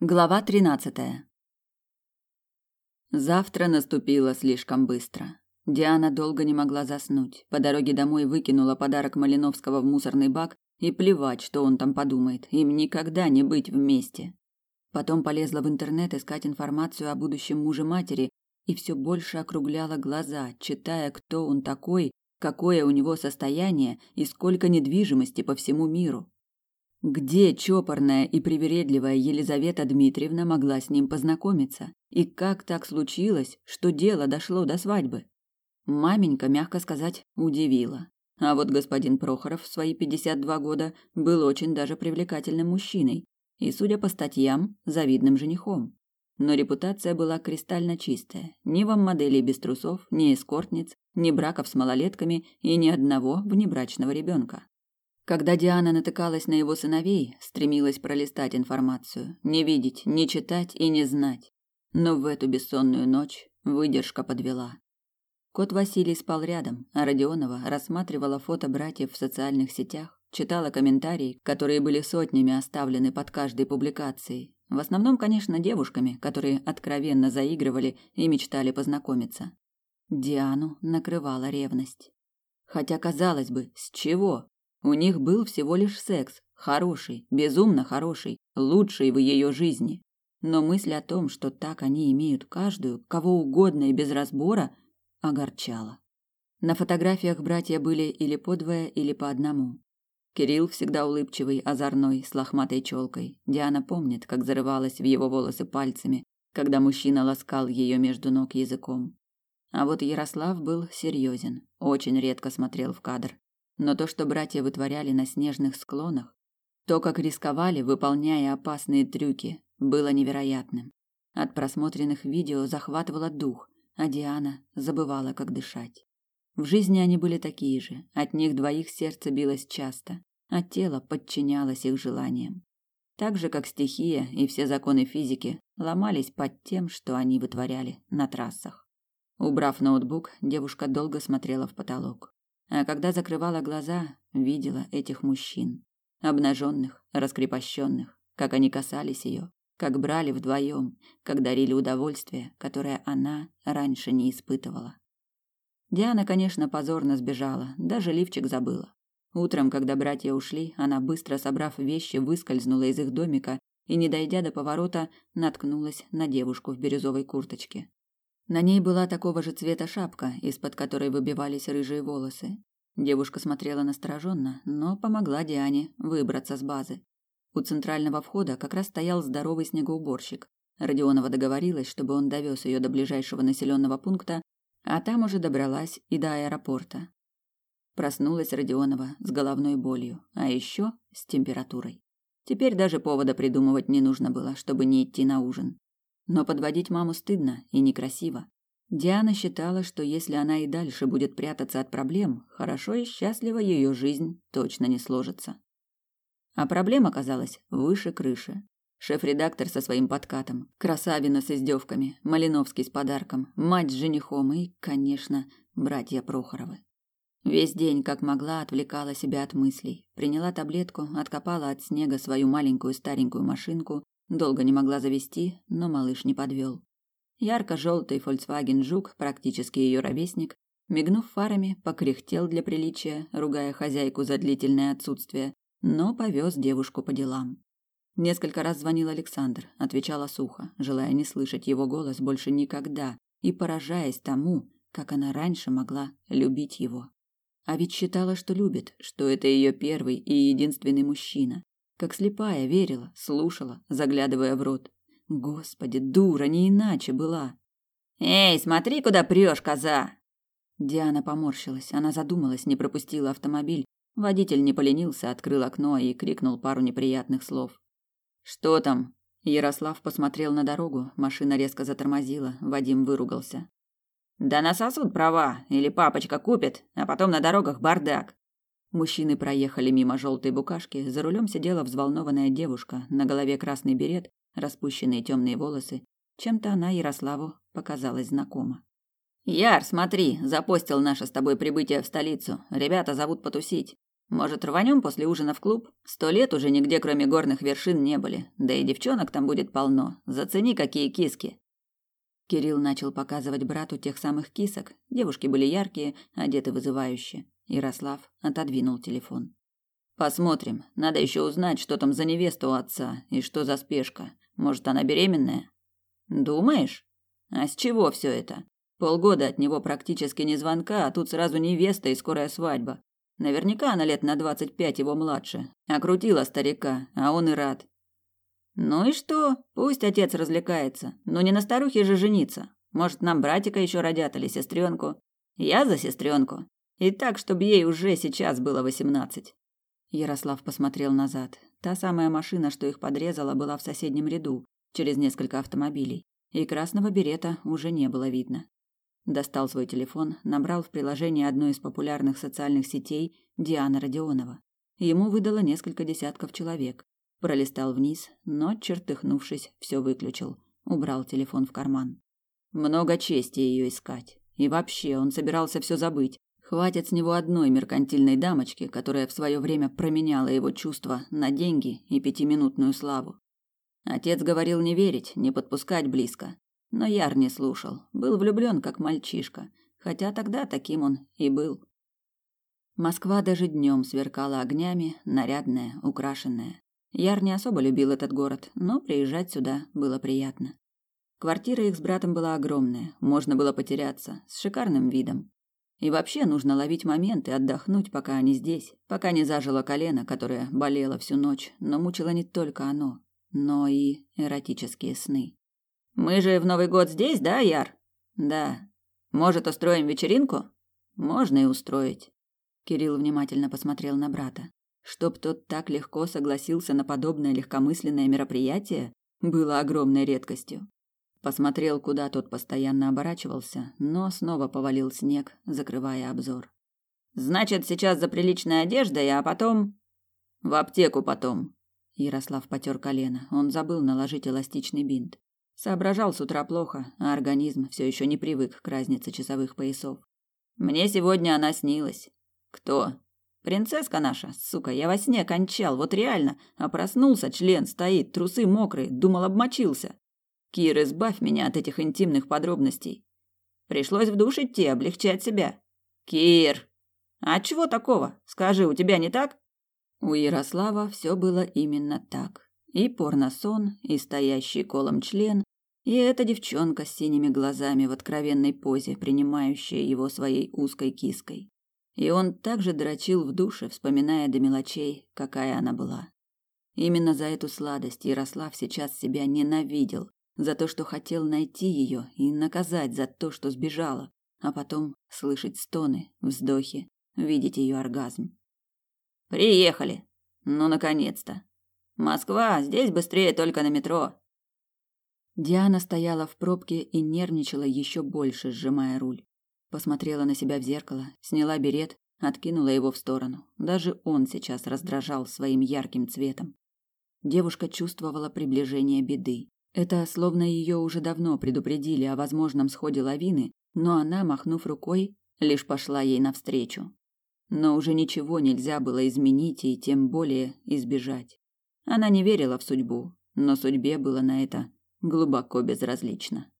Глава тринадцатая. Завтра наступило слишком быстро. Диана долго не могла заснуть. По дороге домой выкинула подарок Малиновского в мусорный бак и плевать, что он там подумает. Им никогда не быть вместе. Потом полезла в интернет искать информацию о будущем муже матери и все больше округляла глаза, читая, кто он такой, какое у него состояние и сколько недвижимости по всему миру. Где чопорная и привередливая Елизавета Дмитриевна могла с ним познакомиться? И как так случилось, что дело дошло до свадьбы? Маменька, мягко сказать, удивила. А вот господин Прохоров в свои 52 года был очень даже привлекательным мужчиной и, судя по статьям, завидным женихом. Но репутация была кристально чистая. Ни вам моделей без трусов, ни эскортниц, ни браков с малолетками и ни одного внебрачного ребенка. Когда Диана натыкалась на его сыновей, стремилась пролистать информацию, не видеть, не читать и не знать. Но в эту бессонную ночь выдержка подвела. Кот Василий спал рядом, а Родионова рассматривала фото братьев в социальных сетях, читала комментарии, которые были сотнями оставлены под каждой публикацией. В основном, конечно, девушками, которые откровенно заигрывали и мечтали познакомиться. Диану накрывала ревность. Хотя, казалось бы, с чего? У них был всего лишь секс, хороший, безумно хороший, лучший в ее жизни. Но мысль о том, что так они имеют каждую, кого угодно и без разбора, огорчала. На фотографиях братья были или по двое, или по одному. Кирилл всегда улыбчивый, озорной, с лохматой челкой. Диана помнит, как зарывалась в его волосы пальцами, когда мужчина ласкал ее между ног языком. А вот Ярослав был серьезен, очень редко смотрел в кадр. Но то, что братья вытворяли на снежных склонах, то, как рисковали, выполняя опасные трюки, было невероятным. От просмотренных видео захватывало дух, а Диана забывала, как дышать. В жизни они были такие же, от них двоих сердце билось часто, а тело подчинялось их желаниям. Так же, как стихия и все законы физики ломались под тем, что они вытворяли на трассах. Убрав ноутбук, девушка долго смотрела в потолок. А когда закрывала глаза, видела этих мужчин, обнаженных, раскрепощенных, как они касались ее, как брали вдвоем, как дарили удовольствие, которое она раньше не испытывала. Диана, конечно, позорно сбежала, даже лифчик забыла. Утром, когда братья ушли, она, быстро собрав вещи, выскользнула из их домика и, не дойдя до поворота, наткнулась на девушку в бирюзовой курточке. На ней была такого же цвета шапка, из-под которой выбивались рыжие волосы. Девушка смотрела настороженно, но помогла Диане выбраться с базы. У центрального входа как раз стоял здоровый снегоуборщик. Родионова договорилась, чтобы он довез ее до ближайшего населенного пункта, а там уже добралась и до аэропорта. Проснулась Родионова с головной болью, а еще с температурой. Теперь даже повода придумывать не нужно было, чтобы не идти на ужин. Но подводить маму стыдно и некрасиво. Диана считала, что если она и дальше будет прятаться от проблем, хорошо и счастливо ее жизнь точно не сложится. А проблема оказалась выше крыши. Шеф-редактор со своим подкатом, Красавина с издевками, Малиновский с подарком, мать с женихом и, конечно, братья Прохоровы. Весь день, как могла, отвлекала себя от мыслей. Приняла таблетку, откопала от снега свою маленькую старенькую машинку Долго не могла завести, но малыш не подвел. Ярко-желтый Volkswagen Жук, практически ее ровесник, мигнув фарами, покряхтел для приличия, ругая хозяйку за длительное отсутствие, но повез девушку по делам. Несколько раз звонил Александр, отвечала сухо, желая не слышать его голос больше никогда и поражаясь тому, как она раньше могла любить его. А ведь считала, что любит, что это ее первый и единственный мужчина, как слепая верила, слушала, заглядывая в рот. Господи, дура, не иначе была. Эй, смотри, куда прешь, коза. Диана поморщилась. Она задумалась, не пропустила автомобиль. Водитель не поленился, открыл окно и крикнул пару неприятных слов. Что там? Ярослав посмотрел на дорогу, машина резко затормозила, Вадим выругался. Да на сосуд права, или папочка купит, а потом на дорогах бардак. Мужчины проехали мимо желтой букашки, за рулем сидела взволнованная девушка, на голове красный берет, распущенные темные волосы. Чем-то она Ярославу показалась знакома. «Яр, смотри, запостил наше с тобой прибытие в столицу. Ребята зовут потусить. Может, рванем после ужина в клуб? Сто лет уже нигде, кроме горных вершин, не были. Да и девчонок там будет полно. Зацени, какие киски. Кирилл начал показывать брату тех самых кисок. Девушки были яркие, одеты вызывающе. Ярослав отодвинул телефон. Посмотрим. Надо еще узнать, что там за невеста у отца и что за спешка. Может, она беременная? Думаешь? А с чего все это? Полгода от него практически не звонка, а тут сразу невеста и скорая свадьба. Наверняка она лет на двадцать пять его младше. Окрутила старика, а он и рад. Ну и что? Пусть отец развлекается. Но не на старухе же жениться. Может, нам братика еще родят или сестренку. Я за сестренку. И так, чтобы ей уже сейчас было восемнадцать. Ярослав посмотрел назад. Та самая машина, что их подрезала, была в соседнем ряду, через несколько автомобилей, и красного берета уже не было видно. Достал свой телефон, набрал в приложении одной из популярных социальных сетей Диана Родионова. Ему выдало несколько десятков человек. Пролистал вниз, но, чертыхнувшись, все выключил. Убрал телефон в карман. Много чести ее искать. И вообще, он собирался все забыть. Хватит с него одной меркантильной дамочки, которая в свое время променяла его чувства на деньги и пятиминутную славу. Отец говорил не верить, не подпускать близко. Но Яр не слушал, был влюблен как мальчишка, хотя тогда таким он и был. Москва даже днем сверкала огнями, нарядная, украшенная. Яр не особо любил этот город, но приезжать сюда было приятно. Квартира их с братом была огромная, можно было потеряться, с шикарным видом. И вообще нужно ловить момент и отдохнуть, пока они здесь, пока не зажило колено, которое болело всю ночь, но мучило не только оно, но и эротические сны. Мы же в Новый год здесь, да, Яр? Да. Может, устроим вечеринку? Можно и устроить. Кирилл внимательно посмотрел на брата. Чтоб тот так легко согласился на подобное легкомысленное мероприятие, было огромной редкостью. Посмотрел, куда тот постоянно оборачивался, но снова повалил снег, закрывая обзор. Значит, сейчас за приличной одеждой, а потом в аптеку потом. Ярослав потер колено. Он забыл наложить эластичный бинт. Соображал с утра плохо, а организм все еще не привык к разнице часовых поясов. Мне сегодня она снилась. Кто? Принцесска наша, сука, я во сне кончал, вот реально, а проснулся, член стоит, трусы мокрые, думал, обмочился. Кир, избавь меня от этих интимных подробностей. Пришлось в душ идти, облегчать себя. Кир! А чего такого? Скажи, у тебя не так? У Ярослава все было именно так. И порносон, и стоящий колом член, и эта девчонка с синими глазами в откровенной позе, принимающая его своей узкой киской. И он также дрочил в душе, вспоминая до мелочей, какая она была. Именно за эту сладость Ярослав сейчас себя ненавидел, за то, что хотел найти ее и наказать за то, что сбежала, а потом слышать стоны, вздохи, видеть ее оргазм. Приехали. Ну наконец-то. Москва, здесь быстрее только на метро. Диана стояла в пробке и нервничала еще больше, сжимая руль. Посмотрела на себя в зеркало, сняла берет, откинула его в сторону. Даже он сейчас раздражал своим ярким цветом. Девушка чувствовала приближение беды. Это словно ее уже давно предупредили о возможном сходе лавины, но она, махнув рукой, лишь пошла ей навстречу. Но уже ничего нельзя было изменить и тем более избежать. Она не верила в судьбу, но судьбе было на это глубоко безразлично.